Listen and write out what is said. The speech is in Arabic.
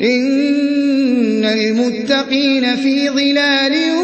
إن المتقين في ظلال وعيون